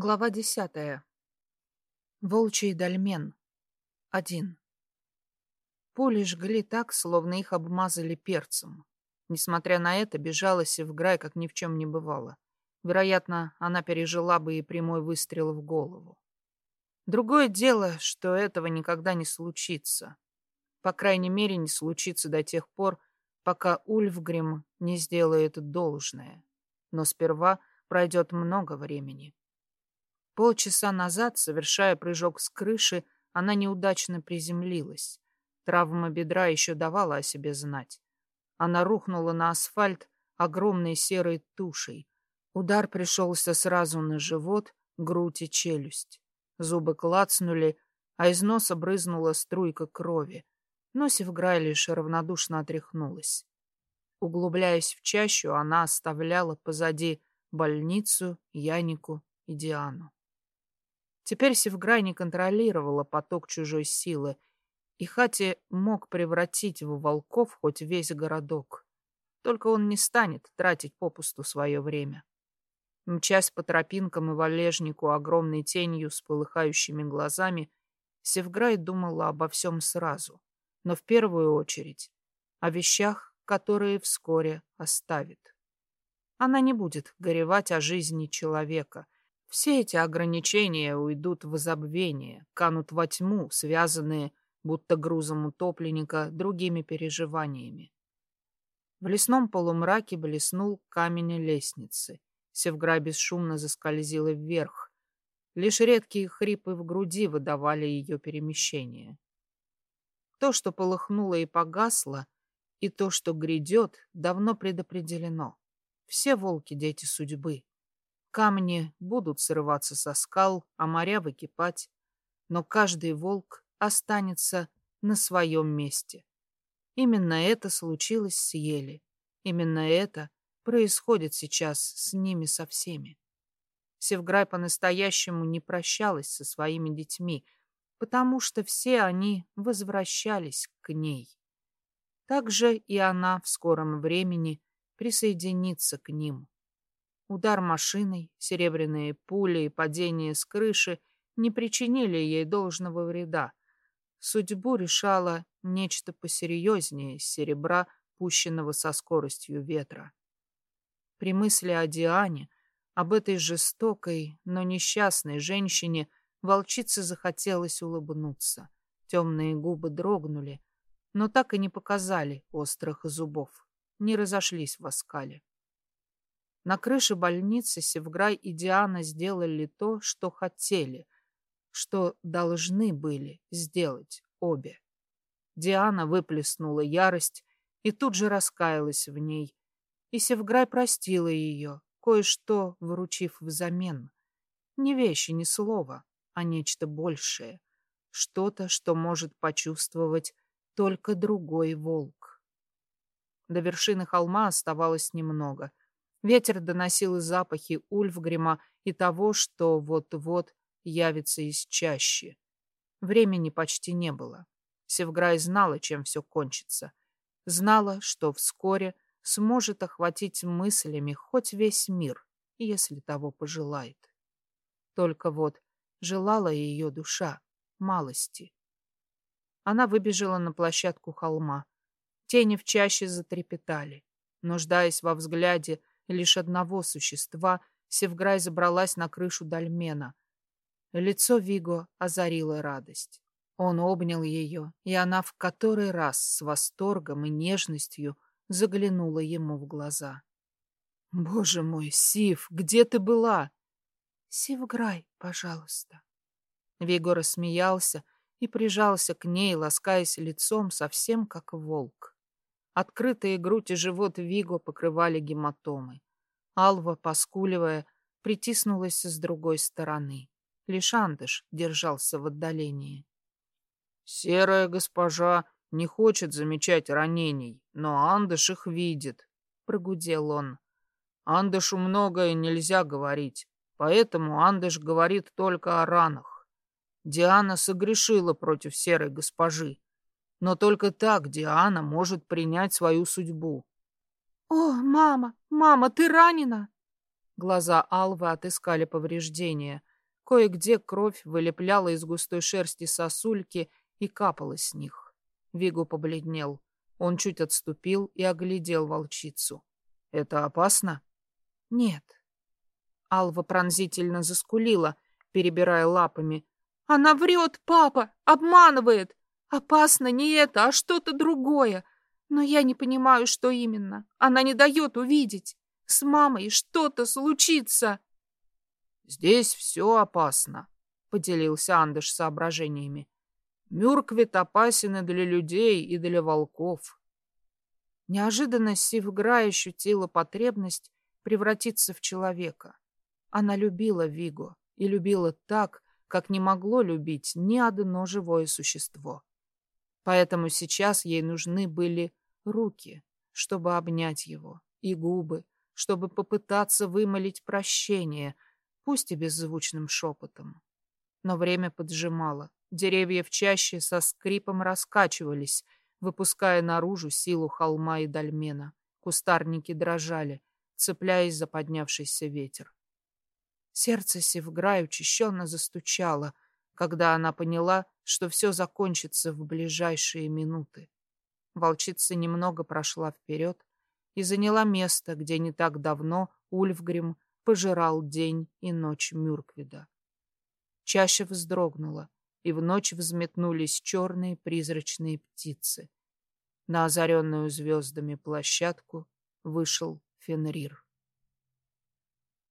Глава десятая. Волчий дольмен. Один. Пули жгли так, словно их обмазали перцем. Несмотря на это, бежала Севграй, как ни в чем не бывало. Вероятно, она пережила бы и прямой выстрел в голову. Другое дело, что этого никогда не случится. По крайней мере, не случится до тех пор, пока Ульфгрим не сделает должное. Но сперва пройдет много времени. Полчаса назад, совершая прыжок с крыши, она неудачно приземлилась. Травма бедра еще давала о себе знать. Она рухнула на асфальт огромной серой тушей. Удар пришелся сразу на живот, грудь и челюсть. Зубы клацнули, а из носа брызнула струйка крови. Но Севграй лишь равнодушно отряхнулась. Углубляясь в чащу, она оставляла позади больницу, Янику и Диану. Теперь Севграй не контролировала поток чужой силы, и Хати мог превратить в волков хоть весь городок. Только он не станет тратить попусту свое время. Мчась по тропинкам и валежнику огромной тенью с полыхающими глазами, Севграй думала обо всем сразу, но в первую очередь о вещах, которые вскоре оставит. Она не будет горевать о жизни человека — все эти ограничения уйдут в забвение, канут во тьму, связанные, будто грузом утопленника, другими переживаниями. В лесном полумраке блеснул камень лестницы. Севгра бесшумно заскользила вверх. Лишь редкие хрипы в груди выдавали ее перемещение. То, что полыхнуло и погасло, и то, что грядет, давно предопределено. Все волки — дети судьбы. Камни будут срываться со скал, а моря выкипать, но каждый волк останется на своем месте. Именно это случилось с Ели. Именно это происходит сейчас с ними со всеми. Севграй по-настоящему не прощалась со своими детьми, потому что все они возвращались к ней. Также и она в скором времени присоединится к ним. Удар машиной, серебряные пули и падение с крыши не причинили ей должного вреда. Судьбу решало нечто посерьезнее серебра, пущенного со скоростью ветра. При мысли о Диане, об этой жестокой, но несчастной женщине, волчице захотелось улыбнуться. Темные губы дрогнули, но так и не показали острых зубов, не разошлись в оскале. На крыше больницы Севграй и Диана сделали то, что хотели, что должны были сделать обе. Диана выплеснула ярость и тут же раскаялась в ней. И Севграй простила ее, кое-что выручив взамен. Не вещи, не слова, а нечто большее. Что-то, что может почувствовать только другой волк. До вершины холма оставалось немного — Ветер доносил запахи Ульфгрима и того, что вот-вот явится из чащи. Времени почти не было. Севграй знала, чем все кончится. Знала, что вскоре сможет охватить мыслями хоть весь мир, если того пожелает. Только вот желала ее душа малости. Она выбежала на площадку холма. Тени в чаще затрепетали. Нуждаясь во взгляде лишь одного существа, Севграй забралась на крышу дольмена. Лицо Виго озарило радость. Он обнял ее, и она в который раз с восторгом и нежностью заглянула ему в глаза. «Боже мой, Сив, где ты была?» «Сивграй, пожалуйста». Виго рассмеялся и прижался к ней, ласкаясь лицом совсем как волк. Открытые грудь и живот Виго покрывали гематомы. Алва, поскуливая, притиснулась с другой стороны. Лишь Андыш держался в отдалении. «Серая госпожа не хочет замечать ранений, но Андыш их видит», — прогудел он. «Андышу многое нельзя говорить, поэтому Андыш говорит только о ранах. Диана согрешила против серой госпожи, но только так Диана может принять свою судьбу. «О, мама, мама, ты ранена!» Глаза Алвы отыскали повреждения. Кое-где кровь вылепляла из густой шерсти сосульки и капала с них. Вигу побледнел. Он чуть отступил и оглядел волчицу. «Это опасно?» «Нет». Алва пронзительно заскулила, перебирая лапами. «Она врет, папа! Обманывает! Опасно не это, а что-то другое. Но я не понимаю, что именно. Она не дает увидеть. С мамой что-то случится!» «Здесь все опасно», — поделился Андыш соображениями. «Мюрквит опасен и для людей, и для волков». Неожиданно Сивгра ощутила потребность превратиться в человека. Она любила Виго и любила так, как не могло любить ни одно живое существо. Поэтому сейчас ей нужны были руки, чтобы обнять его, и губы, чтобы попытаться вымолить прощение, пусть и беззвучным шепотом. Но время поджимало. Деревья в чаще со скрипом раскачивались, выпуская наружу силу холма и дольмена. Кустарники дрожали, цепляясь за поднявшийся ветер. Сердце Севграй учащенно застучало, когда она поняла, что все закончится в ближайшие минуты. Волчица немного прошла вперед и заняла место, где не так давно Ульфгрим пожирал день и ночь Мюрквида. Чаще вздрогнула, и в ночь взметнулись черные призрачные птицы. На озаренную звездами площадку вышел Фенрир.